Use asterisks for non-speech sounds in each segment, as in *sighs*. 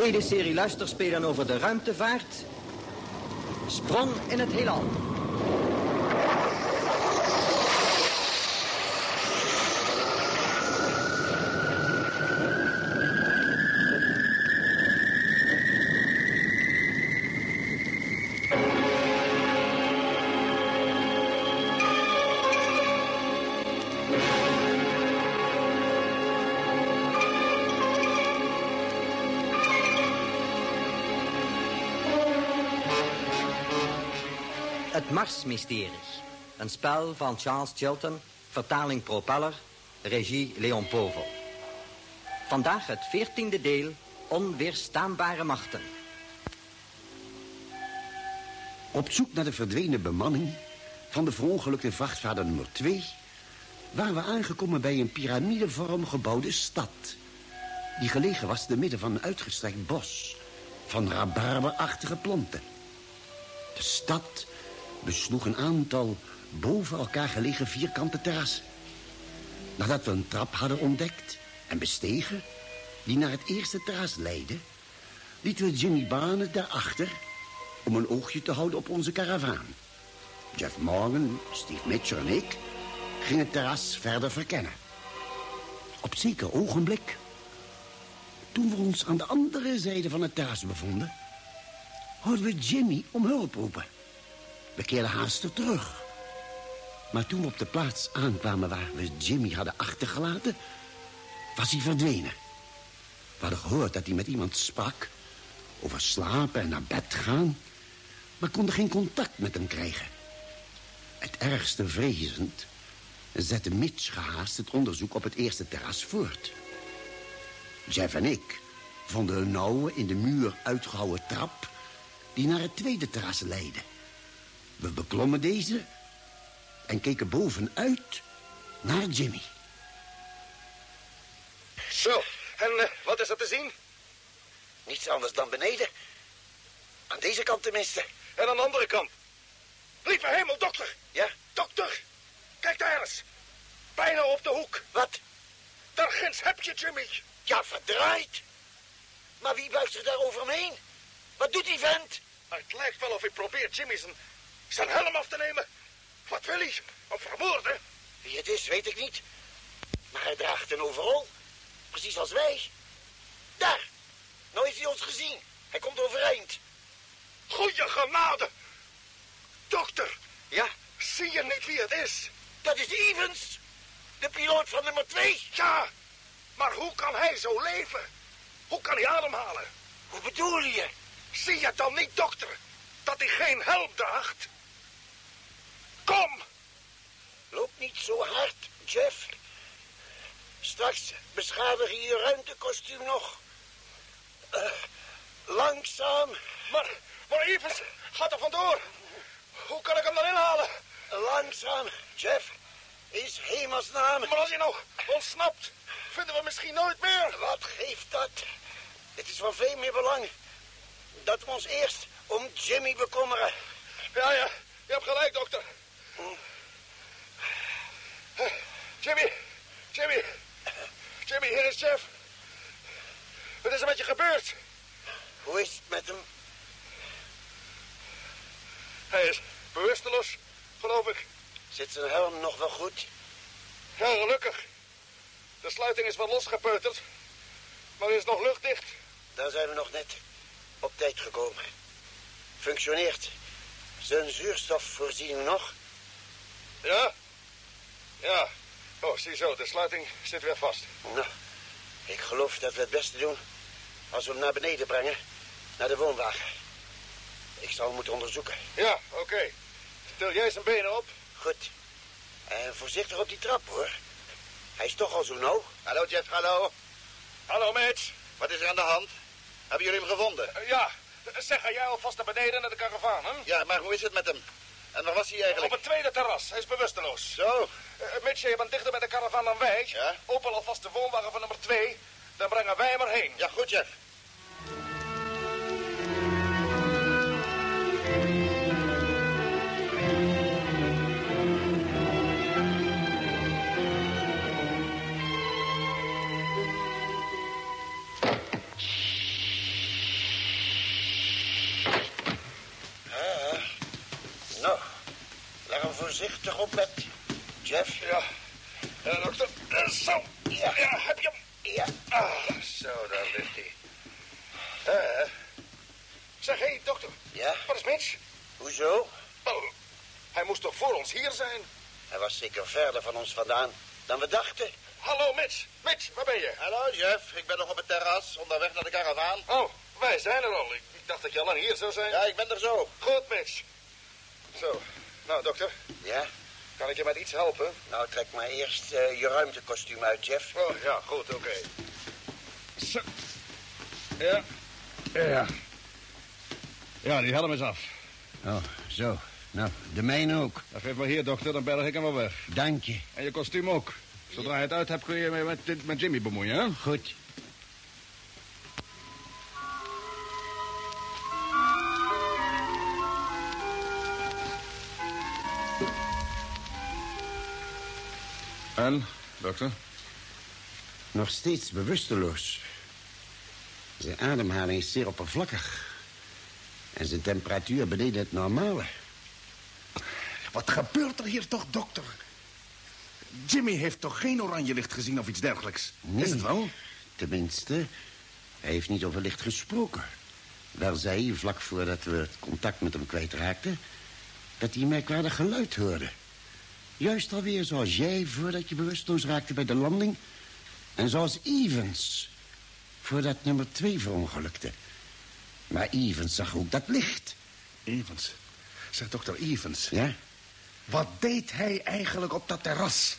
tweede serie luisterspelen over de ruimtevaart. Sprong in het heelal. Het Marsmysterie. Een spel van Charles Chilton, vertaling Propeller, regie Leon Povel. Vandaag het veertiende deel Onweerstaanbare Machten. Op zoek naar de verdwenen bemanning van de verongelukte vrachtvaarder nummer 2... waren we aangekomen bij een piramidevorm gebouwde stad... die gelegen was te midden van een uitgestrekt bos... van rabarberachtige planten. De stad besloeg een aantal boven elkaar gelegen vierkante terrassen. Nadat we een trap hadden ontdekt en bestegen... die naar het eerste terras leidde... lieten we Jimmy Barnes daarachter... om een oogje te houden op onze karavaan. Jeff Morgan, Steve Mitchell en ik... gingen het terras verder verkennen. Op zeker ogenblik... toen we ons aan de andere zijde van het terras bevonden... hoorden we Jimmy om hulp roepen... We keerden haastig terug. Maar toen we op de plaats aankwamen waar we Jimmy hadden achtergelaten... was hij verdwenen. We hadden gehoord dat hij met iemand sprak... over slapen en naar bed gaan... maar konden geen contact met hem krijgen. Het ergste vrezend zette Mitch gehaast het onderzoek op het eerste terras voort. Jeff en ik vonden een nauwe in de muur uitgehouwen trap... die naar het tweede terras leidde. We beklommen deze en keken bovenuit naar Jimmy. Zo, en uh, wat is er te zien? Niets anders dan beneden. Aan deze kant tenminste. En aan de andere kant. Lieve hemel, dokter. Ja? Dokter, kijk daar eens. Bijna op de hoek. Wat? Daar ginds heb je Jimmy. Ja, verdraaid. Maar wie buigt zich daar over hem heen? Wat doet die vent? Het lijkt wel of hij probeert Jimmy zijn, zijn helm af te nemen. Wat wil hij? Of vermoorden? Wie het is, weet ik niet. Maar hij draagt een overal. Precies als wij. Daar. Nou heeft hij ons gezien. Hij komt overeind. Goeie genade. Dokter. Ja? Zie je niet wie het is? Dat is Evans. De piloot van nummer twee. Ja. Maar hoe kan hij zo leven? Hoe kan hij ademhalen? Hoe bedoel je? Zie je dan niet, dokter, dat hij geen helm draagt? Kom! Loop niet zo hard, Jeff. Straks beschadig je je ruimtekostuum nog. Uh, langzaam. Maar, maar Evans, gaat er vandoor. Hoe kan ik hem dan inhalen? Langzaam, Jeff. Is hemelsnaam. Maar als hij nou ontsnapt, vinden we misschien nooit meer. Wat geeft dat? Het is van veel meer belang dat we ons eerst om Jimmy bekommeren. Ja, ja, je hebt gelijk, dokter. Jimmy, Jimmy, Jimmy, hier is Jeff. Wat is er met je gebeurd? Hoe is het met hem? Hij is bewusteloos, geloof ik. Zit zijn helm nog wel goed? Ja, gelukkig. De sluiting is wel losgepeuterd, maar er is nog luchtdicht. Daar zijn we nog net op tijd gekomen. Functioneert zijn zuurstofvoorziening nog? Ja? Ja. Oh, zie zo, de sluiting zit weer vast. Nou, ik geloof dat we het beste doen als we hem naar beneden brengen, naar de woonwagen. Ik zal hem moeten onderzoeken. Ja, oké. Okay. Stel jij zijn benen op. Goed. En voorzichtig op die trap, hoor. Hij is toch al zo nauw. Hallo, Jeff, hallo. Hallo, Mitch. Wat is er aan de hand? Hebben jullie hem gevonden? Uh, ja. Zeg, ga jij alvast naar beneden naar de karavaan, hè? Ja, maar hoe is het met hem? En waar was hij eigenlijk? Op het tweede terras. Hij is bewusteloos. Zo. Uh, Mitch, je bent dichter bij de karavaan dan wij. Ja? Open alvast de woonwagen van nummer twee. Dan brengen wij hem erheen. Ja, goed, Jeff. Voorzichtig op bed. Jeff. Ja. Ja, dokter. Eh, Zo. Ja. Ja, heb je hem? Ja. Ah, zo, daar ligt hij. Eh. Zeg, hé, hey, dokter. Ja? Wat is Mitch? Hoezo? Oh, hij moest toch voor ons hier zijn? Hij was zeker verder van ons vandaan dan we dachten. Hallo, Mitch. Mitch, waar ben je? Hallo, Jeff. Ik ben nog op het terras, onderweg naar de karavaan. Oh, wij zijn er al. Ik, ik dacht dat je al lang hier zou zijn. Ja, ik ben er zo. Goed, Mitch. Zo. Nou, dokter, Ja? kan ik je met iets helpen? Nou, trek maar eerst eh, je ruimtekostuum uit, Jeff. Oh, ja, goed, oké. Zo. Ja. Ja. Ja, die helm is af. Oh, zo. Nou, de mijne ook. Dan geef maar hier, dokter, dan berg ik hem wel weg. Dank je. En je kostuum ook. Zodra je het uit hebt, kun je je met, met Jimmy bemoeien, hè? Goed. En, dokter? Nog steeds bewusteloos. Zijn ademhaling is zeer oppervlakkig. En zijn temperatuur beneden het normale. Wat gebeurt er hier toch, dokter? Jimmy heeft toch geen oranje licht gezien of iets dergelijks? Nee. Is het wel? Tenminste, hij heeft niet over licht gesproken. Wel zei hij, vlak voordat we het contact met hem kwijtraakten... dat hij een merkwaardig geluid hoorde. Juist alweer zoals jij voordat je bewusteloos raakte bij de landing... en zoals Evans voordat nummer twee verongelukte. Maar Evans zag ook dat licht. Evans. Zeg, dokter Evans. Ja? Wat deed hij eigenlijk op dat terras?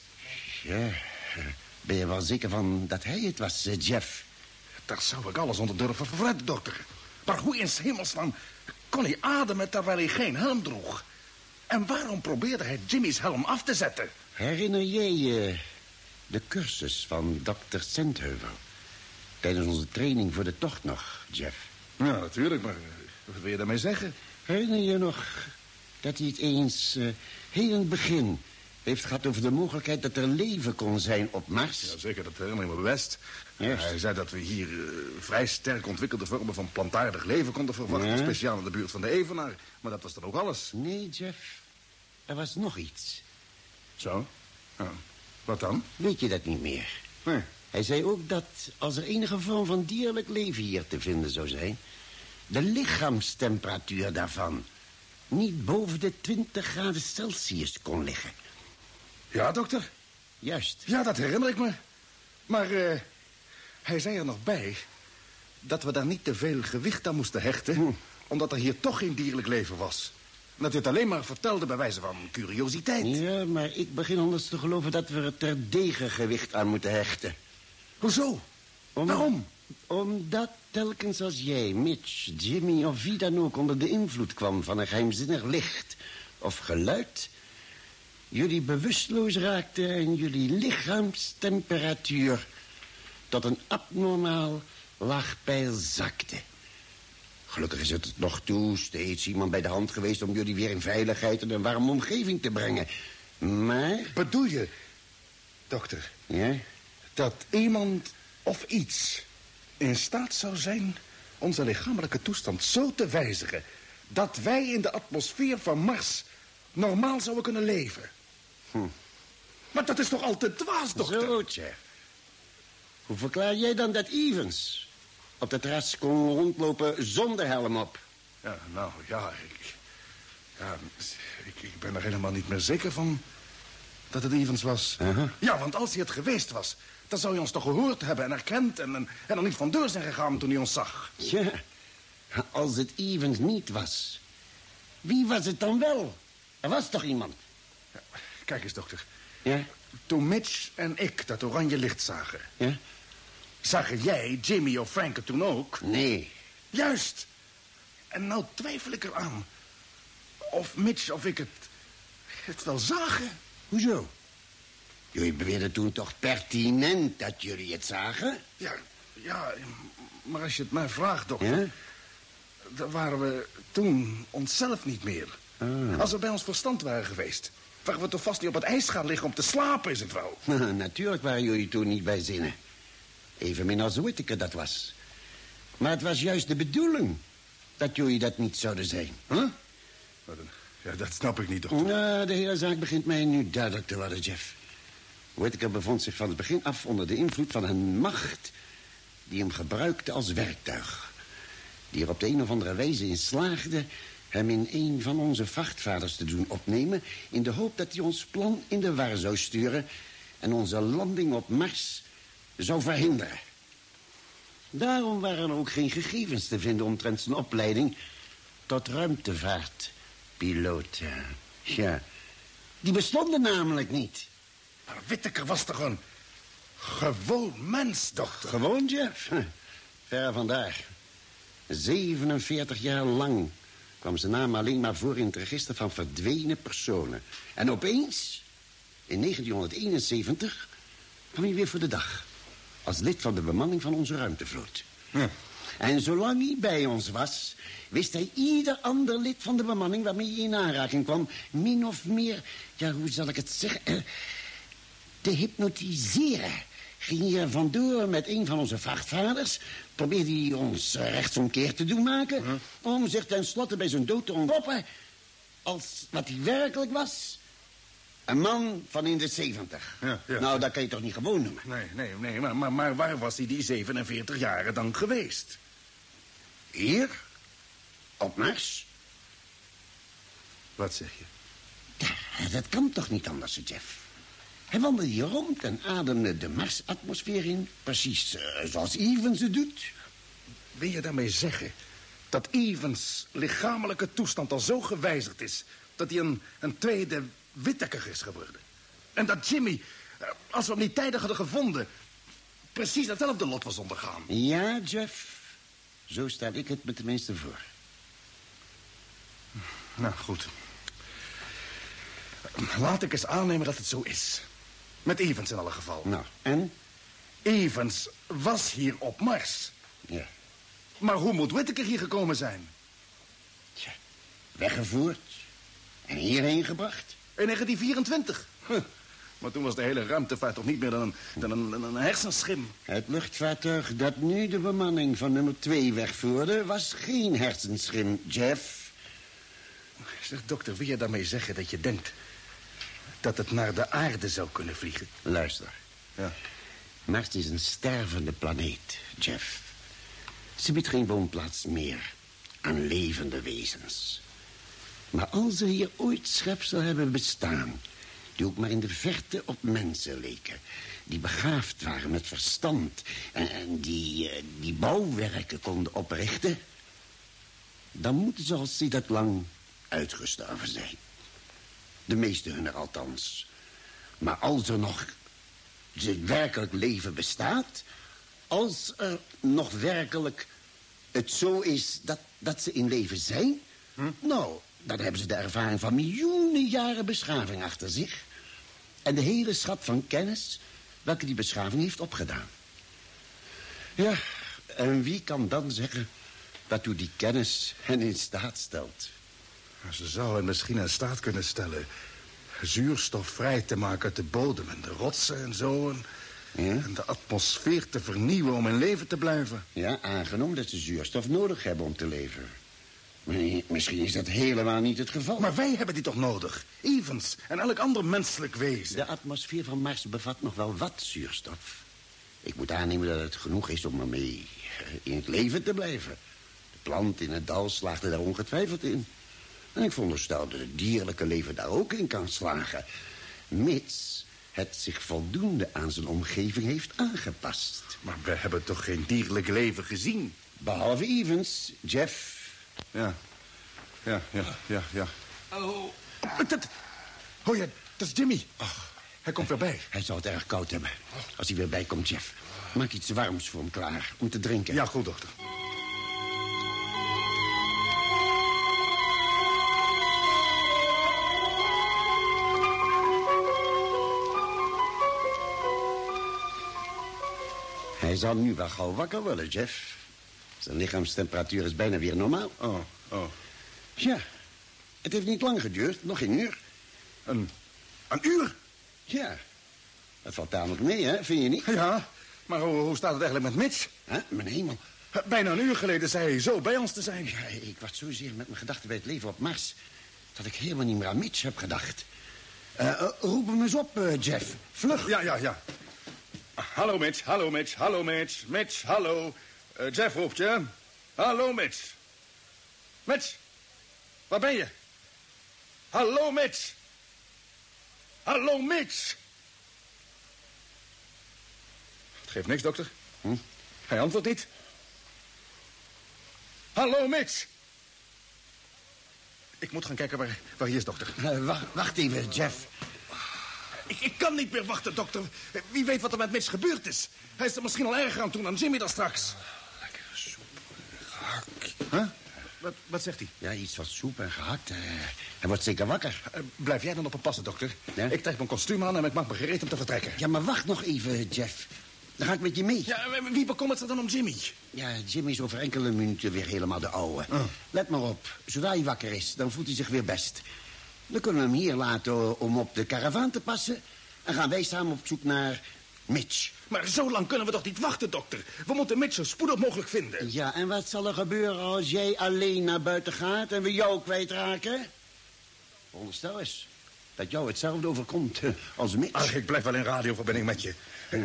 Ja, ben je wel zeker van dat hij het was, eh, Jeff? Daar zou ik alles onder durven verwedden, dokter. Maar hoe in hemelsnaam kon hij ademen terwijl hij geen helm droeg? En waarom probeerde hij Jimmy's helm af te zetten? Herinner jij je de cursus van dokter Sandheuvel? Tijdens onze training voor de tocht nog, Jeff. Ja, natuurlijk, maar eh, wat wil je daarmee zeggen? Herinner je nog dat hij het eens eh, heel in het begin heeft gehad over de mogelijkheid dat er leven kon zijn op Mars? Ja, zeker, dat herinner ik me best. Juist. Hij zei dat we hier eh, vrij sterk ontwikkelde vormen van plantaardig leven konden verwachten. Ja. Speciaal in de buurt van de Evenaar. Maar dat was dan ook alles. Nee, Jeff. Er was nog iets. Zo? Ja. Wat dan? Weet je dat niet meer? Nee. Hij zei ook dat als er enige vorm van dierlijk leven hier te vinden zou zijn... de lichaamstemperatuur daarvan niet boven de 20 graden Celsius kon liggen. Ja, dokter? Juist. Ja, dat herinner ik me. Maar eh, hij zei er nog bij dat we daar niet te veel gewicht aan moesten hechten... Hm. omdat er hier toch geen dierlijk leven was. Dat hij het alleen maar vertelde bij wijze van curiositeit. Ja, maar ik begin anders te geloven dat we er terdege gewicht aan moeten hechten. Hoezo? Om- Waarom? Omdat telkens als jij, Mitch, Jimmy of wie dan ook onder de invloed kwam van een geheimzinnig licht of geluid, jullie bewusteloos raakten en jullie lichaamstemperatuur tot een abnormaal laag pijl zakte. Gelukkig is het nog toe steeds iemand bij de hand geweest om jullie weer in veiligheid en een warme omgeving te brengen. Maar, Bedoel je, dokter, ja, dat iemand of iets in staat zou zijn onze lichamelijke toestand zo te wijzigen... dat wij in de atmosfeer van Mars normaal zouden kunnen leven? Hm. Maar dat is toch al te dwaas, dokter? Zo. Hoe verklaar jij dan dat Evans op de terras kon rondlopen zonder helm op? Ja, nou, ja, ik... Ja, ik, ik ben er helemaal niet meer zeker van dat het Evans was. Ja, want als hij het geweest was... dan zou hij ons toch gehoord hebben en erkend... en, en, en er niet van deur zijn gegaan toen hij ons zag. Ja, als het Evans niet was, wie was het dan wel? Er was toch iemand? Kijk eens, dokter. Ja, Toen Mitch en ik dat oranje licht zagen... ja? Zagen jij, Jimmy of Frank het toen ook? Nee. Juist. En nou twijfel ik eraan... of Mitch of ik het, het wel zagen. Hoezo? Jullie beweerden toen toch pertinent dat jullie het zagen? Ja, ja, maar als je het mij vraagt, dokter... Ja? dan waren we toen onszelf niet meer. Ah. Als we bij ons verstand waren geweest... waren we toch vast niet op het ijs gaan liggen om te slapen, is het wel? *laughs* Natuurlijk waren jullie toen niet bij zinnen. Evenmin als Whittaker dat was. Maar het was juist de bedoeling dat jullie dat niet zouden zijn. Huh? Dan, Ja, dat snap ik niet, dokter. Nou, de hele zaak begint mij nu duidelijk te worden, Jeff. Whittaker bevond zich van het begin af onder de invloed van een macht... die hem gebruikte als werktuig. Die er op de een of andere wijze in slaagde... hem in een van onze vrachtvaders te doen opnemen... in de hoop dat hij ons plan in de war zou sturen... en onze landing op Mars zou verhinderen. Daarom waren er ook geen gegevens te vinden omtrent zijn opleiding... tot ruimtevaartpiloot. Ja, die bestonden namelijk niet. Maar Whittaker was toch een gewoon mens, dokter? Gewoon, Jeff? Ver vandaar. 47 jaar lang kwam zijn naam alleen maar voor in het register van verdwenen personen. En opeens, in 1971, kwam hij weer voor de dag. Als lid van de bemanning van onze ruimtevloot. Ja. En zolang hij bij ons was, wist hij ieder ander lid van de bemanning waarmee hij in aanraking kwam, min of meer, ja, hoe zal ik het zeggen, eh, te hypnotiseren. Ging hij er vandoor met een van onze vrachtvaders, probeerde hij ons rechtsomkeer te doen maken, om zich tenslotte bij zijn dood te ontpoppen als wat hij werkelijk was. Een man van in de zeventig. Ja, ja. Nou, dat kan je toch niet gewoon noemen? Nee, nee, nee, maar, maar, maar waar was hij die 47 jaren dan geweest? Hier? Op Mars? Wat zeg je? Ja, dat kan toch niet anders, Jeff? Hij wandelde hier rond en ademde de Marsatmosfeer in. Precies eh, zoals Evans het doet. Wil je daarmee zeggen dat Evans lichamelijke toestand al zo gewijzigd is... dat hij een, een tweede Whittaker is geworden? En dat Jimmy, eh, als we hem niet tijdig hadden gevonden... precies hetzelfde lot was ondergaan? Ja, Jeff. Zo stel ik het me tenminste voor. Nou, goed. Laat ik eens aannemen dat het zo is. Met Evans in alle geval. Nou, en? Evans was hier op Mars. Ja. Maar hoe moet Whittaker hier gekomen zijn? Tja, weggevoerd en hierheen gebracht. In 1924. Huh. Maar toen was de hele ruimtevaart toch niet meer dan een, dan een, een, een hersenschim. Het luchtvaartuig dat nu de bemanning van nummer 2 wegvoerde... was geen hersenschim, Jeff. Zeg, dokter, wil je daarmee zeggen dat je denkt... dat het naar de aarde zou kunnen vliegen? Luister. Ja. Mars is een stervende planeet, Jeff. Ze biedt geen woonplaats meer aan levende wezens. Maar als er hier ooit schepselen hebben bestaan... die ook maar in de verte op mensen leken... die begaafd waren met verstand... en, en die, eh, die bouwwerken konden oprichten... dan moeten ze al sinds lang uitgestorven zijn. De meeste hunner althans. Maar als er nog werkelijk leven bestaat... als er nog werkelijk het zo is dat, dat ze in leven zijn... nou, dan hebben ze de ervaring van miljoenen jaren beschaving achter zich. En de hele schat van kennis welke die beschaving heeft opgedaan. Ja, en wie kan dan zeggen dat u die kennis hen in staat stelt? Ze zou hem misschien in staat kunnen stellen... zuurstof vrij te maken uit de bodem en de rotsen en zo... En, Ja? en de atmosfeer te vernieuwen om in leven te blijven. Ja, aangenomen dat ze zuurstof nodig hebben om te leven. Misschien is dat helemaal niet het geval. Maar wij hebben die toch nodig? Evans en elk ander menselijk wezen. De atmosfeer van Mars bevat nog wel wat zuurstof. Ik moet aannemen dat het genoeg is om ermee in het leven te blijven. De plant in het dal slaagde daar ongetwijfeld in. En ik veronderstel dat het dierlijke leven daar ook in kan slagen. Mits het zich voldoende aan zijn omgeving heeft aangepast. Maar we hebben toch geen dierlijk leven gezien? Behalve Evans, Jeff. Ja, ja, ja, ja, ja. Oh. Dat, oh ja, dat is Jimmy. Hij komt weer bij. Hij zal het erg koud hebben. Als hij weer bijkomt, Jeff. Maak iets warms voor hem klaar om te drinken. Ja, goed, dokter. Hij zal nu wel gauw wakker worden, Jeff. Zijn lichaamstemperatuur is bijna weer normaal. Oh, oh. Ja, het heeft niet lang geduurd. Nog geen uur. Een, een uur? Ja, dat valt tamelijk mee, hè? Vind je niet? Ja, maar hoe, hoe staat het eigenlijk met Mitch? Hè? Mijn hemel. Bijna een uur geleden zei hij zo bij ons te zijn. Ja, ik was zozeer met mijn gedachten bij het leven op Mars... dat ik helemaal niet meer aan Mitch heb gedacht. Eh, eh, roep hem eens op, eh, Jeff. Vlug. Ja, ja, ja. Hallo, Mitch. Hallo, Mitch. Hallo, Mitch. Mitch, hallo. Eh, Jeff roept je. Hallo, Mitch. Mitch, waar ben je? Hallo, Mitch. Hallo, Mitch. Het geeft niks, dokter. Hm? Hij antwoordt niet. Hallo, Mitch. Ik moet gaan kijken waar, waar hij is, dokter. Eh, wacht, wacht even, Jeff. Ik, ik kan niet meer wachten, dokter. Wie weet wat er met Mitch gebeurd is. Hij is er misschien al erger aan toen dan Jimmy daar straks. Huh? Wat, wat zegt hij? Ja, iets van soep en gehakt. eh, hij wordt zeker wakker. Eh, blijf jij dan op hem passen, dokter? Ja? Ik trek mijn kostuum aan en ik maak me gereed om te vertrekken. Ja, maar wacht nog even, Jeff. Dan ga ik met je mee. Ja, maar wie bekommert zich dan om Jimmy? Ja, Jimmy is over enkele minuten weer helemaal de oude. Let maar op. Zodra hij wakker is, dan voelt hij zich weer best. Dan kunnen we hem hier laten om op de karavaan te passen. En gaan wij samen op zoek naar Mitch. Maar zo lang kunnen we toch niet wachten, dokter? We moeten Mitch zo spoedig mogelijk vinden. Ja, en wat zal er gebeuren als jij alleen naar buiten gaat en we jou kwijtraken? Onderstel eens dat jou hetzelfde overkomt eh, als Mitch. Ach, ik blijf wel in radioverbinding met je.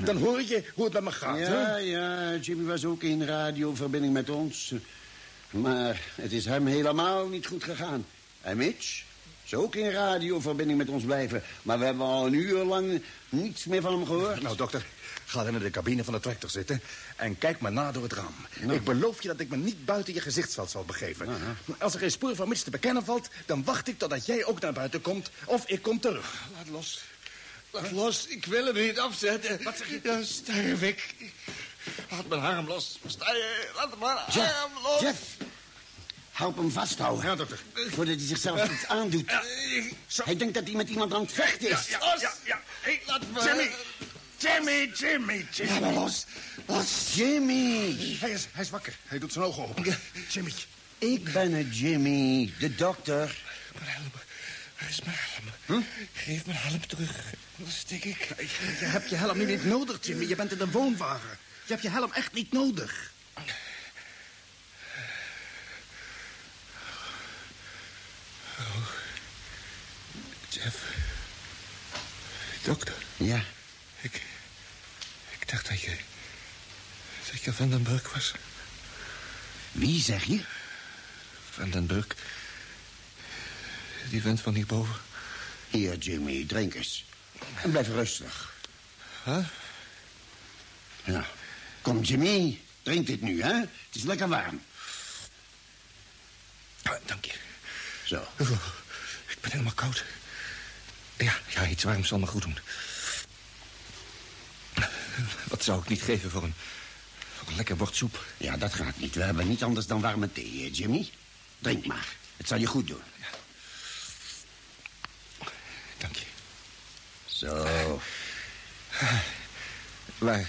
Dan hoor je hoe het met me gaat, Ja, hè? ja, Jimmy was ook in radioverbinding met ons. Maar het is hem helemaal niet goed gegaan. En Mitch is ook in radioverbinding met ons blijven. Maar we hebben al een uur lang niets meer van hem gehoord. Nou, dokter, ga dan in de cabine van de tractor zitten... en kijk maar na door het raam. Nou. Ik beloof je dat ik me niet buiten je gezichtsveld zal begeven. Als er geen spoor van Mitch te bekennen valt... dan wacht ik totdat jij ook naar buiten komt... of ik kom terug. Laat los. Laat los. Ik wil hem niet afzetten. Wat zeg je? Dan sterf ik. Laat mijn arm los. Sta je? Laat mijn Jeff, arm los. Jeff, help hem vasthouden. Ja, dokter. Voordat hij zichzelf iets aandoet. Hij denkt dat hij met iemand aan het vechten is. Ja, ja, ja. Hey, Laat me- Jimmy! Jimmy, Jimmy, Jimmy. Laat me los. Los. Jimmy, Hij is, hij is wakker. Hij doet zijn ogen open. Jimmy. ik ben het, Jimmy, de dokter. Mijn helm. Waar is mijn helm? Geef mijn helm terug. Dan stik ik. Je hebt je helm niet nodig, Jimmy. Je bent in een woonwagen. Je hebt je helm echt niet nodig. Jeff. Dokter. Ja, Ik... Ik dacht dat je... Dat je Van den Burg was. wie zeg je? Van den Burg. Die vent van hierboven. Hier, Jimmy, drink eens. En blijf rustig. Huh? Ja. Kom, Jimmy, drink dit nu, hè? Het is lekker warm. Ah, dank je. Zo. Ik ben helemaal koud. Ja, ja, iets warms zal me goed doen. *laughs* Wat zou ik niet geven voor een, voor een lekker bord soep? Ja, dat gaat niet. We hebben niet anders dan warme thee, hè, Jimmy. Drink maar. Het zal je goed doen. Dank je. Zo. *sighs* Waar... eh,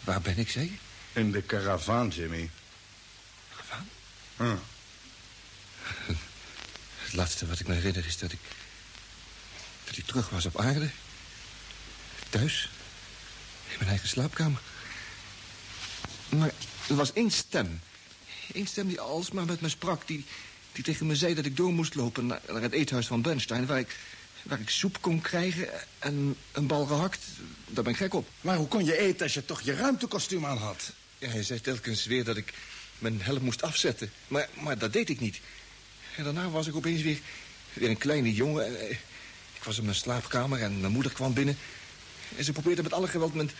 waar ben ik, zei je? In de karavaan, Jimmy. Gegaan? Huh. *laughs* Het laatste wat ik me herinner is dat ik... dat ik terug was op aarde. Thuis. In mijn eigen slaapkamer. Maar er was één stem. Eén stem die alsmaar met me sprak. Die, die tegen me zei dat ik door moest lopen naar, naar het eethuis van Bernstein... Waar ik, waar ik soep kon krijgen en een bal gehakt. Daar ben ik gek op. Maar hoe kon je eten als je toch je ruimtekostuum aan had? Ja, hij zei telkens weer dat ik mijn helm moest afzetten. Maar, maar dat deed ik niet. En daarna was ik opeens weer, weer een kleine jongen. Ik was in mijn slaapkamer en mijn moeder kwam binnen. En ze probeerde met alle geweld mijn,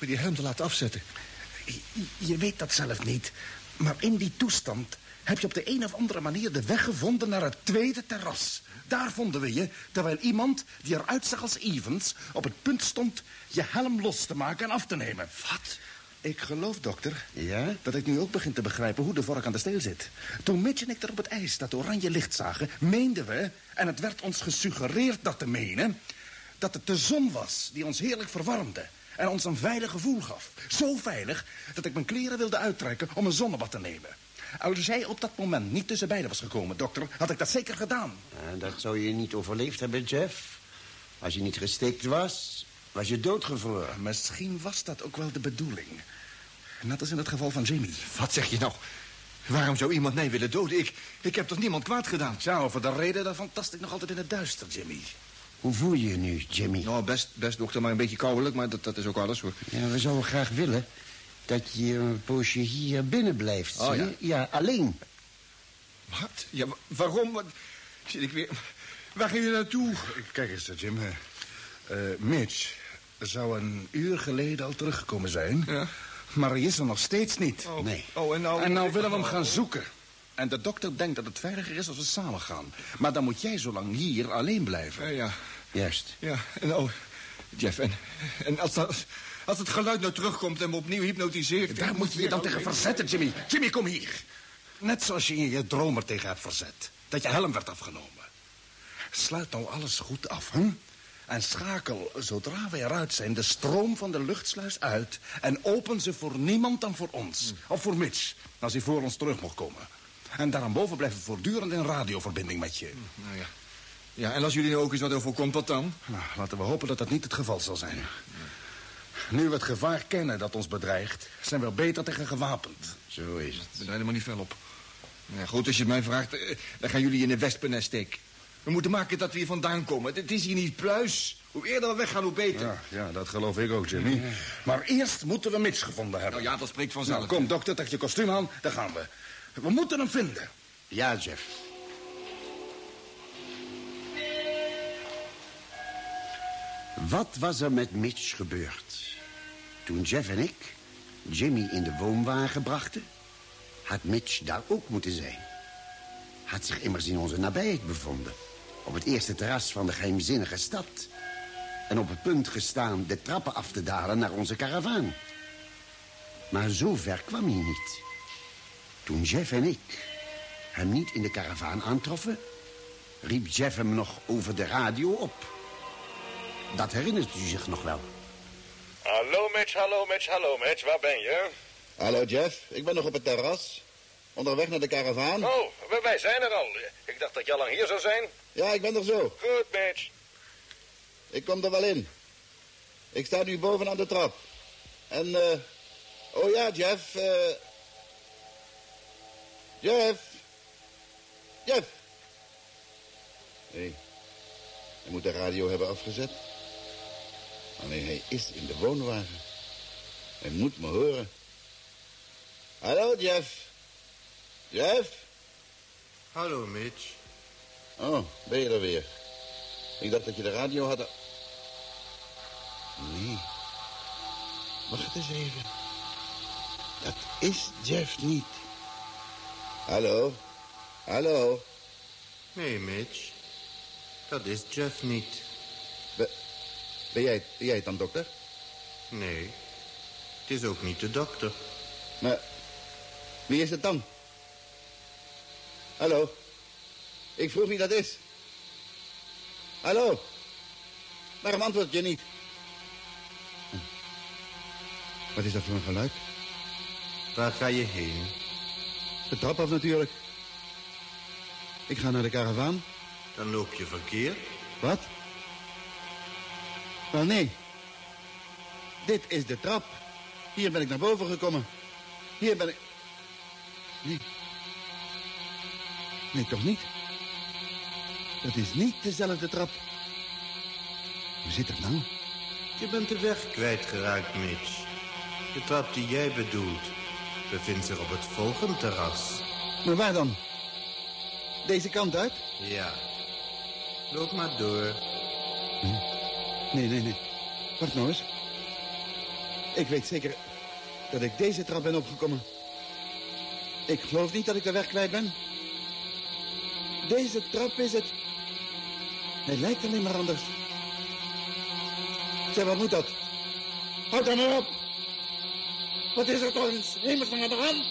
me die helm te laten afzetten. Je, je weet dat zelf niet. Maar in die toestand heb je op de een of andere manier de weg gevonden naar het tweede terras. Daar vonden we je, terwijl iemand die eruit zag als Evans... op het punt stond je helm los te maken en af te nemen. Wat? Ik geloof, dokter, Ja? dat ik nu ook begin te begrijpen hoe de vork aan de steel zit. Toen Mitch en ik er op het ijs dat oranje licht zagen, meenden we... en het werd ons gesuggereerd dat te menen... dat het de zon was die ons heerlijk verwarmde... en ons een veilig gevoel gaf. Zo veilig dat ik mijn kleren wilde uittrekken om een zonnebad te nemen. Als jij op dat moment niet tussen beiden was gekomen, dokter... had ik dat zeker gedaan. Ja, dat zou je niet overleefd hebben, Jeff. Als je niet gestikt was, was je doodgevroren. Misschien was dat ook wel de bedoeling. Net als in het geval van Jimmy. Wat zeg je nou? Waarom zou iemand mij willen doden? Ik, ik heb toch niemand kwaad gedaan? Tja, over de reden, daarvan tast ik nog altijd in het duister, Jimmy. Hoe voel je je nu, Jimmy? Nou, best, best dokter, maar een beetje koudelijk, maar dat, dat is ook alles hoor. Ja, we zouden graag willen dat je een poosje hier binnen blijft. Oh, zie je? ja, alleen. Wat? Ja, wa- waarom? Wat? Zit ik weer... Waar ging je naartoe? Kijk eens, Jim. eh, eh, Mitch zou een uur geleden al teruggekomen zijn. Ja. Maar hij is er nog steeds niet. Oh, Nee. Oh, en nou... En nou willen we hem gaan zoeken. En de dokter denkt dat het veiliger is als we samen gaan. Maar dan moet jij zo lang hier alleen blijven. Ja, ja, Juist. ja. En nou... Jeff, en, en als, dat, als het geluid nou terugkomt en me opnieuw hypnotiseert... Daar moet je je dan tegen verzetten, Jimmy. Jimmy, kom hier. Net zoals je in je droom er tegen hebt verzet. Dat je helm werd afgenomen. Sluit nou alles goed af, hè? En schakel, zodra we eruit zijn, de stroom van de luchtsluis uit... en open ze voor niemand dan voor ons. Of voor Mitch, als hij voor ons terug mocht komen. En daarboven blijven we voortdurend in radioverbinding met je. Nou ja. Ja, en als jullie nou ook eens wat overkomt, wat dan? Nou, laten we hopen dat dat niet het geval zal zijn. Nu we het gevaar kennen dat ons bedreigt... zijn we er beter tegen gewapend. Zo is het. Ik ben er helemaal niet fel op. Ja, goed, als je het mij vraagt, eh, dan gaan jullie in de wespennest steken. We moeten maken dat we hier vandaan komen. Het is hier niet pluis. Hoe eerder we weggaan, hoe beter. Ja, ja, dat geloof ik ook, Jimmy. Maar eerst moeten we Mitch gevonden hebben. Nou ja, dat spreekt vanzelf. Nou, kom, dokter, trek je kostuum aan. Daar gaan we. We moeten hem vinden. Ja, Jeff. Wat was er met Mitch gebeurd? Toen Jeff en ik Jimmy in de woonwagen brachten... had Mitch daar ook moeten zijn. Had zich immers in onze nabijheid bevonden. Op het eerste terras van de geheimzinnige stad. En op het punt gestaan de trappen af te dalen naar onze karavaan. Maar zo ver kwam hij niet. Toen Jeff en ik hem niet in de karavaan aantroffen... riep Jeff hem nog over de radio op. Dat herinnert u zich nog wel. Hallo Mitch, hallo Mitch, hallo Mitch, waar ben je? Hallo Jeff, ik ben nog op het terras. Onderweg naar de karavaan. Oh, wij- zijn er al. Ik dacht dat je al lang hier zou zijn. Ja, ik ben er zo. Goed, Mitch. Ik kom er wel in. Ik sta nu boven aan de trap. En, eh... oh ja, Jeff, eh... Jeff. Jeff. Nee. Hij moet de radio hebben afgezet. Nee, hij is in de woonwagen. Hij moet me horen. Hallo, Jeff. Jeff? Hallo, Mitch. Oh, ben je er weer? Ik dacht dat je de radio had... Nee. Wacht eens even. Dat is Jeff niet. Hallo? Hallo? Nee, Mitch. Dat is Jeff niet. Ben, ben, jij, ben jij het dan, dokter? Nee. Het is ook niet de dokter. Maar wie is het dan? Hallo? Ik vroeg wie dat is. Hallo? Waarom antwoord je niet? Wat is dat voor een geluid? Waar ga je heen? De trap af natuurlijk. Ik ga naar de karavaan. Dan loop je verkeerd. Wat? Wel nee. Dit is de trap. Hier ben ik naar boven gekomen. Hier ben ik... Nee. Nee, toch niet? Dat is niet dezelfde trap. Hoe zit het nou? Je bent de weg kwijtgeraakt, Mitch. De trap die jij bedoelt bevindt zich op het volgende terras. Maar waar dan? Deze kant uit? Ja. Loop maar door. Nee, nee, nee. Wacht nou eens. Ik weet zeker dat ik deze trap ben opgekomen. Ik geloof niet dat ik de weg kwijt ben. Deze trap is het. Hij lijkt alleen maar anders. Zeg, wat moet dat? Houd daar maar op! Wat is er toch in hemelsnaam aan de hand?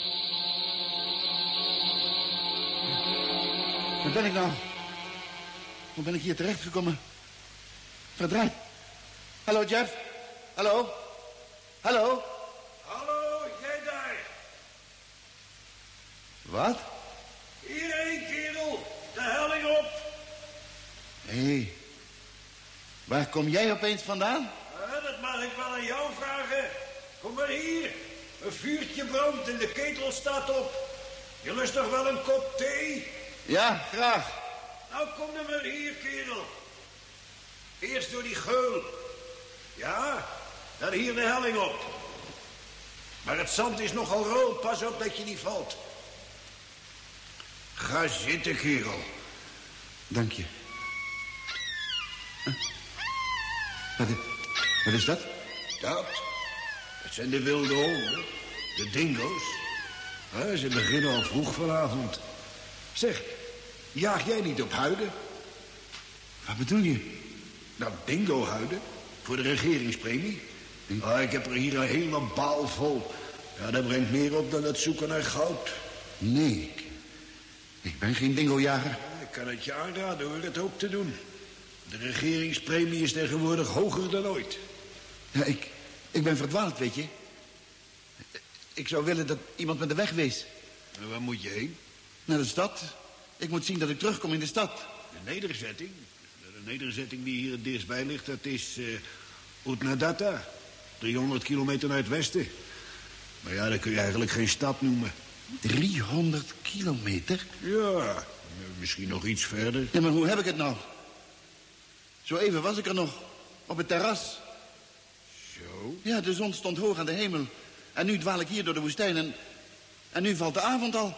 Waar ben ik nou? Hoe ben ik hier terechtgekomen? Verdraaid. Hallo, Jeff. Hallo. Hallo. Hallo, jij daar. Wat? Hierheen, kerel. De helling op. Hé. Hey. Waar kom jij opeens vandaan? Ah, dat mag ik wel aan jou vragen. Kom maar hier. Een vuurtje brandt en de ketel staat op. Je lust toch wel een kop thee? Ja, graag. Nou, kom dan maar hier, kerel. Eerst door die geul. Ja, dan hier de helling op. Maar het zand is nogal rol. Pas op dat je niet valt. Ga zitten, kerel. Dank je. Huh? Wat, is dat? Dat? Dat zijn de wilde honden. De dingo's. Ze beginnen al vroeg vanavond. Zeg, jaag jij niet op huiden? Wat bedoel je? Nou, dingo-huiden. Voor de regeringspremie. Ah, ik heb er hier een hele baal vol. Ja, dat brengt meer op dan het zoeken naar goud. Nee, ik, ik ben geen dingojager. Ja, ik kan het je aanraden hoor, het ook te doen. De regeringspremie is tegenwoordig hoger dan ooit. Ja, ik, ik ben verdwaald, weet je. Ik zou willen dat iemand me de weg wees. En waar moet je heen? Naar de stad. Ik moet zien dat ik terugkom in de stad. De nederzetting. De nederzetting die hier het dichtstbij ligt, dat is uh, Utnadata. 300 kilometer naar het westen. Maar ja, dat kun je eigenlijk geen stad noemen. 300 kilometer? Ja, misschien nog iets verder. Ja, maar hoe heb ik het nou? Zo even was ik er nog, op het terras. Zo? Ja, de zon stond hoog aan de hemel. En nu dwaal ik hier door de woestijn en... En nu valt de avond al.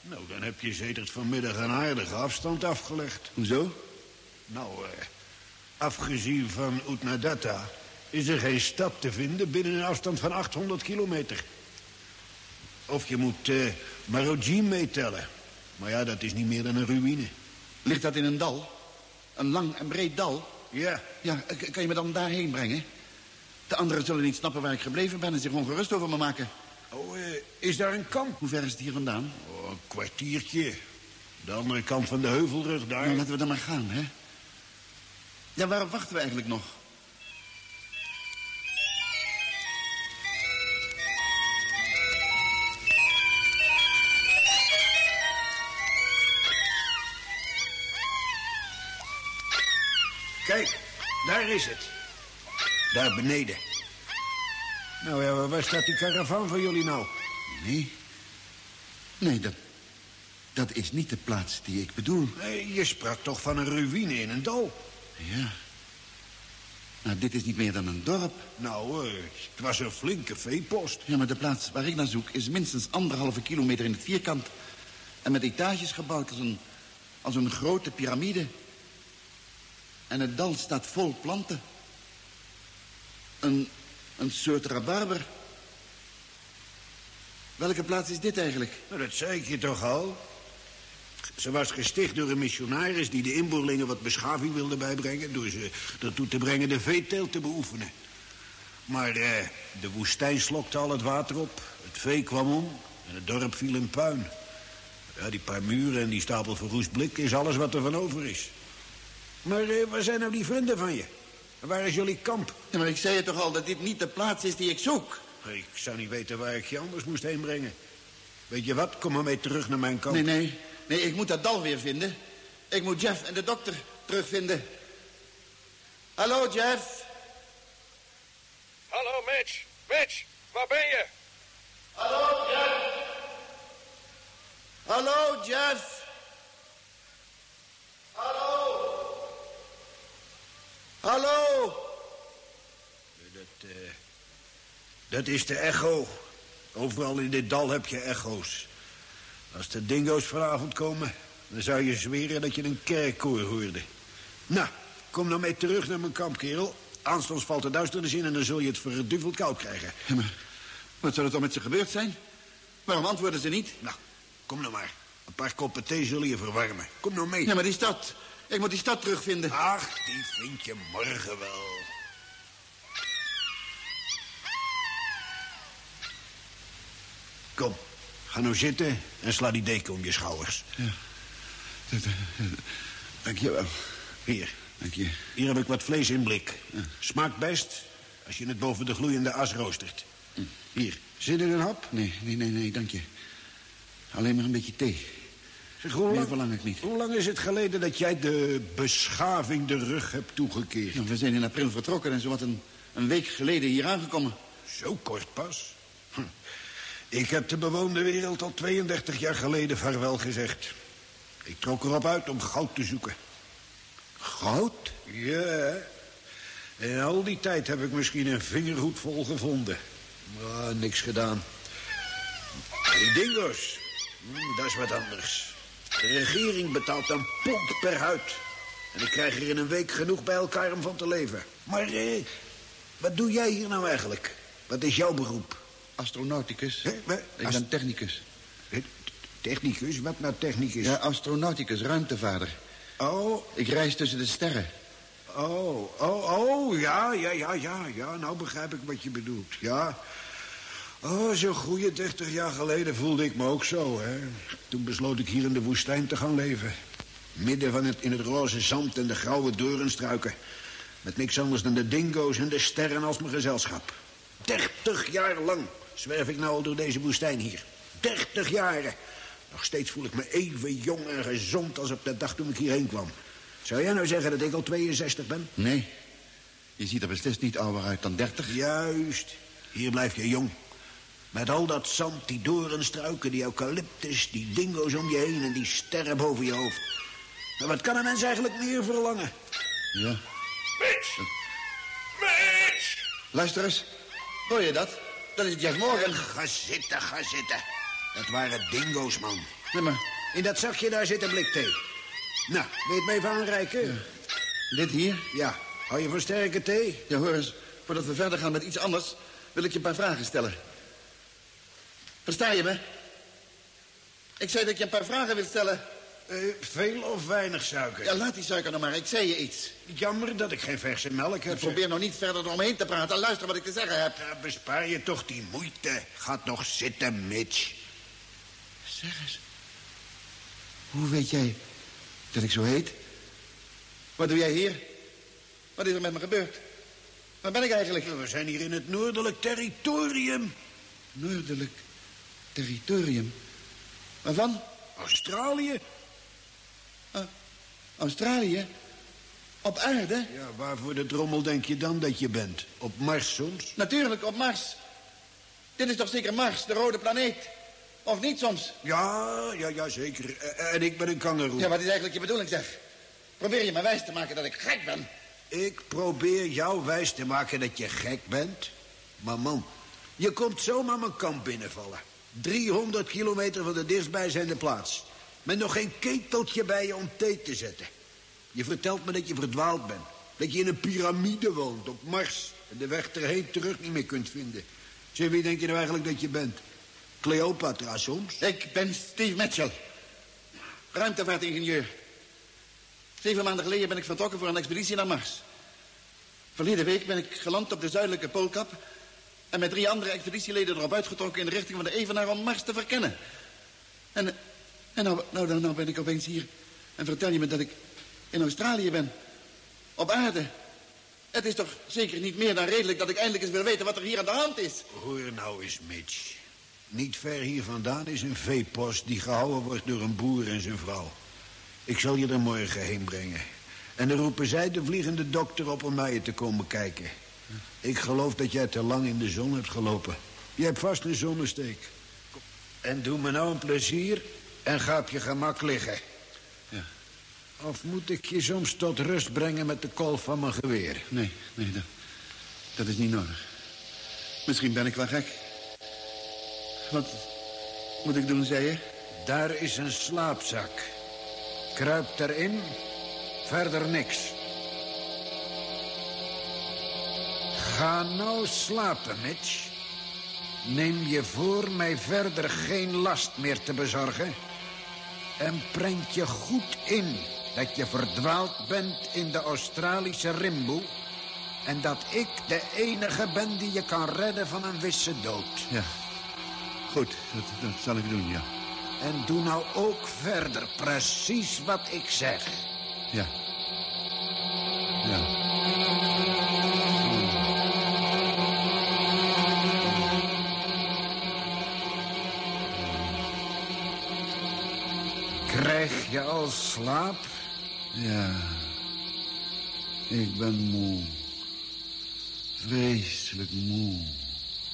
Nou, dan heb je zeker vanmiddag een aardige afstand afgelegd. Hoezo? Nou, eh, afgezien van Utnadata... is er geen stad te vinden binnen een afstand van 800 kilometer. Of je moet uh, Marojim meetellen. Maar ja, dat is niet meer dan een ruïne. Ligt dat in een dal? Een lang en breed dal? Ja. Ja, k- kan je me dan daarheen brengen? De anderen zullen niet snappen waar ik gebleven ben... en zich ongerust over me maken. Oh, eh, is daar een kamp? Hoe ver is het hier vandaan? Oh, een kwartiertje. De andere kant van de heuvelrug daar. Nou, laten we dan maar gaan, hè? Ja, waarop wachten we eigenlijk nog? Kijk, daar is het. Daar beneden. Nou ja, waar staat die caravan van jullie nou? Nee. Nee, dat... Dat is niet de plaats die ik bedoel. Nee, je sprak toch van een ruïne in een dal? Ja. Nou, dit is niet meer dan een dorp. Nou, eh, het was een flinke veepost. Ja, maar de plaats waar ik naar zoek is minstens anderhalve kilometer in het vierkant. En met etages gebouwd als een, als een grote piramide. En het dal staat vol planten. Een, een soort rabarber. Welke plaats is dit eigenlijk? Nou, dat zei ik je toch al. Ze was gesticht door een missionaris die de inboorlingen wat beschaving wilde bijbrengen... door ze ertoe te brengen de veeteelt te beoefenen. Maar eh, de woestijn slokte al het water op, het vee kwam om en het dorp viel in puin. Ja, die paar muren en die stapel verroest blik is alles wat er van over is. Maar eh, waar zijn nou die vrienden van je? En waar is jullie kamp? Ja, maar ik zei je toch al dat dit niet de plaats is die ik zoek? Ik zou niet weten waar ik je anders moest heen brengen. Weet je wat? Kom maar mee terug naar mijn kamp. Nee, nee. Nee, ik moet dat dal weer vinden. Ik moet Jeff en de dokter terugvinden. Hallo, Jeff. Hallo, Mitch. Mitch, waar ben je? Hallo, Jeff. Hallo, Jeff. Hallo. Hallo. Dat, eh, dat is de echo. Overal in dit dal heb je echo's. Als de dingo's vanavond komen, dan zou je zweren dat je een kerkkoor hoorde. Nou, kom nou mee terug naar mijn kamp, kerel. Aanstonds valt de duisternis in en dan zul je het verduveld koud krijgen. Ja, maar wat zou er dan met ze gebeurd zijn? Waarom antwoorden ze niet? Nou, kom nou maar. Een paar koppen thee zullen je verwarmen. Kom nou mee. Ja, maar die stad. Ik moet die stad terugvinden. Ach, die vind je morgen wel. Kom, ga nou zitten en sla die deken om je schouders. Dank je wel. Hier, Dank je. hier heb ik wat vlees in blik. Smaakt best als je het boven de gloeiende as roostert. Hier, zit er een hap? Nee, nee, nee, nee, dank je. Alleen maar een beetje thee. Zeg, hoe lang, verlang ik niet. hoe lang is het geleden dat jij de beschaving de rug hebt toegekeerd? Ja, we zijn in april vertrokken en zowat een, een week geleden hier aangekomen. Zo kort pas? Hm. Ik heb de bewoonde wereld al 32 jaar geleden vaarwel gezegd. Ik trok erop uit om goud te zoeken. Goud? Ja. In al die tijd heb ik misschien een vingerhoed vol gevonden. Maar niks gedaan. Die dingo's, hm, dat is wat anders. De regering betaalt een pond per huid. En ik krijg er in een week genoeg bij elkaar om van te leven. Maar eh, wat doe jij hier nou eigenlijk? Wat is jouw beroep? Astronauticus. Wa- Ik ast- ben technicus. Technicus? Wat nou technicus? Ja, astronauticus, ruimtevader. Oh, Ik reis tussen de sterren. oh, oh, oh, ja, ja, ja, ja, ja. Nou begrijp ik wat je bedoelt, ja. Oh, zo'n goede 30 jaar geleden voelde ik me ook zo, hè. Toen besloot ik hier in de woestijn te gaan leven. Midden van het, in het roze zand en de grauwe doornstruiken. Met niks anders dan de dingo's en de sterren als mijn gezelschap. 30 jaar lang zwerf ik nou al door deze woestijn hier. 30 jaren. Nog steeds voel ik me even jong en gezond als op de dag toen ik hierheen kwam. Zou jij nou zeggen dat ik al 62 ben? Nee, je ziet er beslist niet ouder uit dan 30. Juist. Hier blijf je jong. Met al dat zand, die doornstruiken, die eucalyptus, die dingo's om je heen en die sterren boven je hoofd. Maar wat kan een mens eigenlijk meer verlangen? Ja. Mitch! Mitch! Luister eens. Hoor je dat? Dat is Jeff Morgan. Ga zitten, ga zitten. Dat waren dingo's, man. Nee, maar In dat zakje daar zit een blik thee. Nou, wil je het me even aanreiken? dit hier? Ja. Hou je van sterke thee? Ja, hoor eens. Voordat we verder gaan met iets anders... wil ik je een paar vragen stellen. Versta je me? Ik zei dat ik je een paar vragen wil stellen. Eh, veel of weinig suiker? Ja, laat die suiker nog maar. Ik zei je iets. Jammer dat ik geen verse melk heb. Ik probeer nog niet verder eromheen te praten. Luister wat ik te zeggen heb. Ja, bespaar je toch die moeite. Ga toch zitten, Mitch. Zeg eens. Hoe weet jij dat ik zo heet? Wat doe jij hier? Wat is er met me gebeurd? Waar ben ik eigenlijk? We zijn hier in het noordelijk territorium. Noordelijk territorium. Waarvan? Australië? Australië? Op aarde? Ja, waarvoor de drommel denk je dan dat je bent? Op Mars soms? Natuurlijk, op Mars. Dit is toch zeker Mars, de rode planeet? Of niet soms? Ja, ja, ja, zeker. Eh, En ik ben een kangeroe. Ja, wat is eigenlijk je bedoeling, zeg? Probeer je me wijs te maken dat ik gek ben? Ik probeer jou wijs te maken dat je gek bent. Maar man, je komt zomaar mijn kamp binnenvallen. 300 kilometer van de dichtstbijzijnde plaats. Met nog geen keteltje bij je om thee te zetten. Je vertelt me dat je verdwaald bent. Dat je in een piramide woont op Mars. En de weg erheen terug niet meer kunt vinden. Zeg, wie denk je nou eigenlijk dat je bent? Cleopatra soms? Ik ben Steve Mitchell. Ruimtevaartingenieur. Zeven maanden geleden ben ik vertrokken voor een expeditie naar Mars. Verleden week ben ik geland op de zuidelijke poolkap... en met drie andere expeditieleden erop uitgetrokken... in de richting van de Evenaar om Mars te verkennen. En, en nou, nou, nou, nou ben ik opeens hier... en vertel je me dat ik in Australië ben. Op aarde. Het is toch zeker niet meer dan redelijk dat ik eindelijk eens wil weten wat er hier aan de hand is. Hoor nou eens, Mitch. Niet ver hier vandaan is een veepost die gehouden wordt door een boer en zijn vrouw. Ik zal je er morgen heen brengen. En dan roepen zij de vliegende dokter op om naar je te komen kijken. Ik geloof dat jij te lang in de zon hebt gelopen. Je hebt vast een zonnesteek. En doe me nou een plezier en ga op je gemak liggen. Ja. Of moet ik je soms tot rust brengen met de kolf van mijn geweer? Nee, nee, dat, dat is niet nodig. Misschien ben ik wel gek. Wat moet ik doen, zei je? Daar is een slaapzak. Kruip erin, verder niks. Ga nou slapen, Mitch. Neem je voor mij verder geen last meer te bezorgen. En prent je goed in dat je verdwaald bent in de Australische rimboe... en dat ik de enige ben die je kan redden van een wisse dood. Ja. Goed, dat, dat zal ik doen, ja. En doe nou ook verder precies wat ik zeg. Ja. Ja. Je al slaap? Ja. Ik ben moe. Vreselijk moe.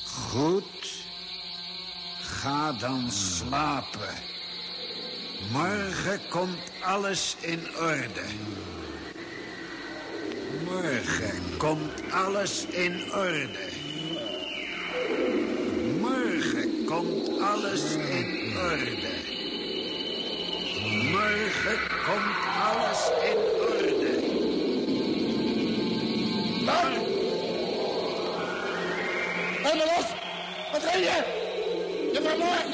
Goed. Ga dan slapen. Morgen komt alles in orde. Morgen komt alles in orde. Morgen komt alles in orde. Morgen komt alles in orde. Man! Laat me los! Wat wil je? Je vermoord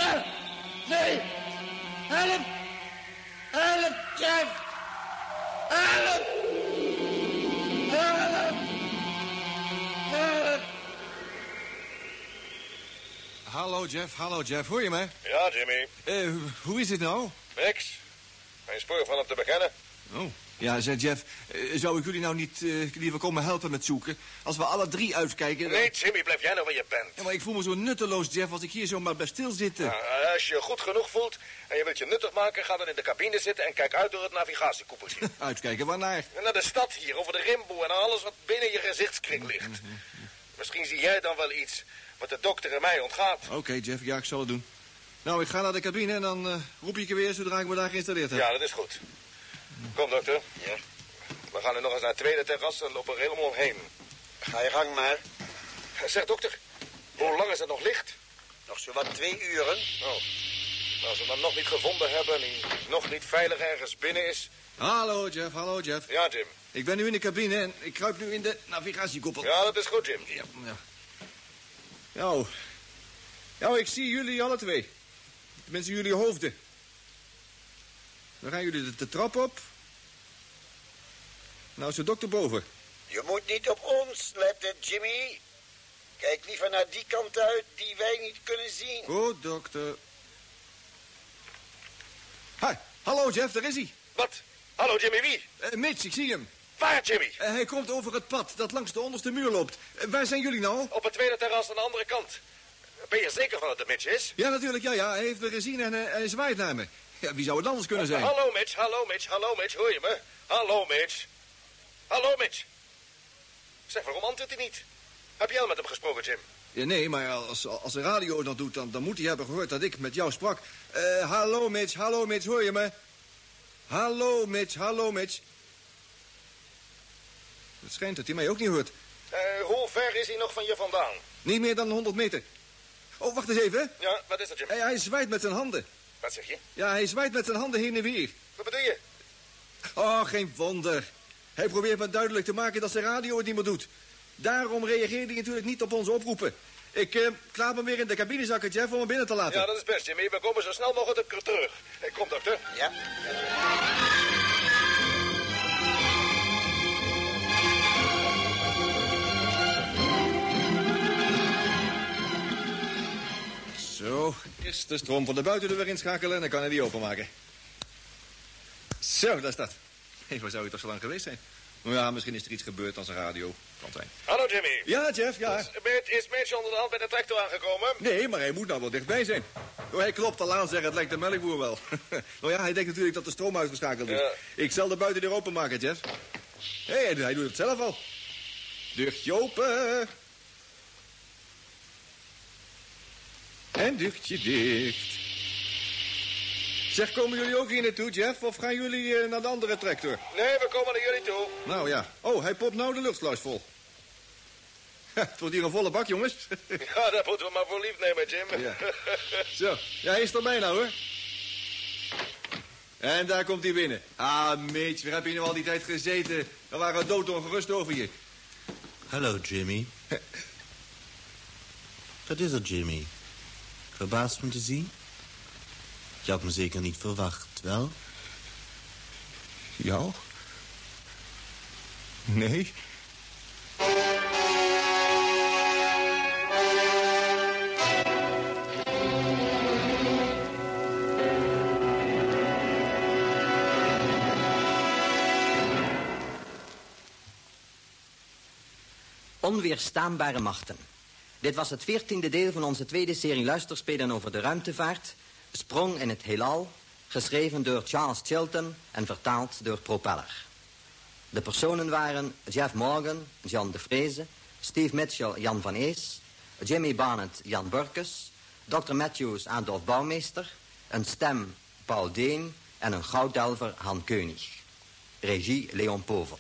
Nee! Help! Help, Jeff! Help! Help! Help! Hallo Jeff, hallo Jeff, hoor je me? Ja, Jimmy. Eh, hoe is het nou? Niks. Geen spoor van hem te bekennen. Oh. Ja, zei Jeff, eh, zou ik jullie nou niet eh, liever komen helpen met zoeken? Als we alle drie uitkijken... dan- Nee, Jimmy, blijf jij nou waar je bent. Ja, maar ik voel me zo nutteloos, Jeff, als ik hier zomaar bij stil zit. Nou, als je je goed genoeg voelt en je wilt je nuttig maken... ga dan in de cabine zitten en kijk uit door het navigatiekoepeltje. *laughs* Uitkijken, waarnaar? Naar de stad hier, over de rimboe en alles wat binnen je gezichtskring ligt. Misschien zie jij dan wel iets wat de dokter en mij ontgaat. Oké, Jeff, ja, ik zal het doen. Nou, ik ga naar de cabine en dan eh, roep ik je weer zodra ik me daar geïnstalleerd heb. Ja, dat is goed. Kom, dokter. Ja. We gaan nu nog eens naar het tweede terras en lopen er helemaal omheen. Ga je gang maar. Zeg, dokter, hoe lang is het nog licht? Nog zowat twee uren. Oh, nou, als we hem nog niet gevonden hebben en hij nog niet veilig ergens binnen is... Hallo, Jeff, hallo, Jeff. Ja, Jim. Ik ben nu in de cabine en ik kruip nu in de navigatiekoepel. Ja, dat is goed, Jim. Ja, ja. Nou, nou, ik zie jullie alle twee. Tenminste, jullie hoofden. Dan gaan jullie de, de trap op. Nou is de dokter boven. Je moet niet op ons letten, Jimmy. Kijk liever naar die kant uit die wij niet kunnen zien. Goed, dokter. Hi, hallo Jeff, daar is hij. Wat? Hallo, Jimmy, wie? Eh, Mitch, ik zie hem. Waar, Jimmy? Eh, hij komt over het pad dat langs de onderste muur loopt. Eh, waar zijn jullie nou? Op het tweede terras aan de andere kant. Ben je zeker van dat het Mitch is? Ja, natuurlijk, ja, ja. Hij heeft me gezien en eh, hij zwaait naar me. Ja, wie zou het anders kunnen zijn? Hallo, Mitch, hallo, Mitch, hallo, Mitch, hoor je me? Hallo, Mitch. Hallo, Mitch. Zeg, waarom antwoordt hij niet? Heb jij al met hem gesproken, Jim? Ja, nee, maar als, als de radio dat doet, dan, dan moet hij hebben gehoord dat ik met jou sprak. Eh, hallo Mitch, hallo Mitch, hoor je me? Hallo Mitch, hallo Mitch. Het schijnt dat hij mij ook niet hoort. Eh, hoe ver is hij nog van je vandaan? Niet meer dan 100 meter. Oh, wacht eens even. Ja, wat is dat, Jim? Hij, hij zwaait met zijn handen. Wat zeg je? Ja, hij zwaait met zijn handen heen en weer. Wat bedoel je? Oh, geen wonder. Hij probeert me duidelijk te maken dat zijn radio het niet meer doet. Daarom reageerde hij natuurlijk niet op onze oproepen. Ik eh, klaap hem weer in de cabine zakken, Jeff, om hem binnen te laten. Ja, dat is best, Jimmy. We komen zo snel mogelijk terug. Kom, dokter. Ja. Zo, eerst de stroom van de buitendeur weer inschakelen en dan kan hij die openmaken. Zo, dat is dat. Hé, waar zou hij toch zo lang geweest zijn? Nou ja, misschien is er iets gebeurd aan zijn radio. Kan zijn. Hallo, Jimmy. Ja, Jeff, ja. Is, is Mitch onder de hand bij de tractor aangekomen? Nee, maar hij moet nou wel dichtbij zijn. Oh, hij klopt al aan, zeg, het lijkt de melkboer wel. *laughs* nou ja, hij denkt natuurlijk dat de stroom uitgeschakeld is. Ja. Ik zal de buitendeur openmaken, Jeff. Hé, hey, hij doet het zelf al. Deurtje open. En deurtje dicht. Zeg, komen jullie ook hier naartoe, Jeff? Of gaan jullie eh, naar de andere tractor? Nee, we komen naar jullie toe. Nou ja. Oh, hij popt nou de luchtsluis vol. *laughs* het wordt hier een volle bak, jongens. *laughs* Ja, dat moeten we maar voor lief nemen, Jim. Ja. *laughs* Zo, ja, hij is er bijna, hoor. En daar komt hij binnen. Ah, Mitch, waar heb je nou al die tijd gezeten? We waren doodongerust over je. Hallo, Jimmy. Wat is er, Jimmy? Verbaasd me te zien? Je had me zeker niet verwacht, wel? Jou? Nee. Onweerstaanbare machten. Dit was het veertiende deel van onze tweede serie luisterspelen over de ruimtevaart. Sprong in het heelal, geschreven door Charles Chilton en vertaald door Propeller. De personen waren Jeff Morgan, Jan de Vreese, Steve Mitchell, Jan van Ees, Jimmy Barnett, Jan Burkes, Dr. Matthews Adolf Bouwmeester, een stem Paul Deen en een gouddelver Han Keunig. Regie Leon Povel.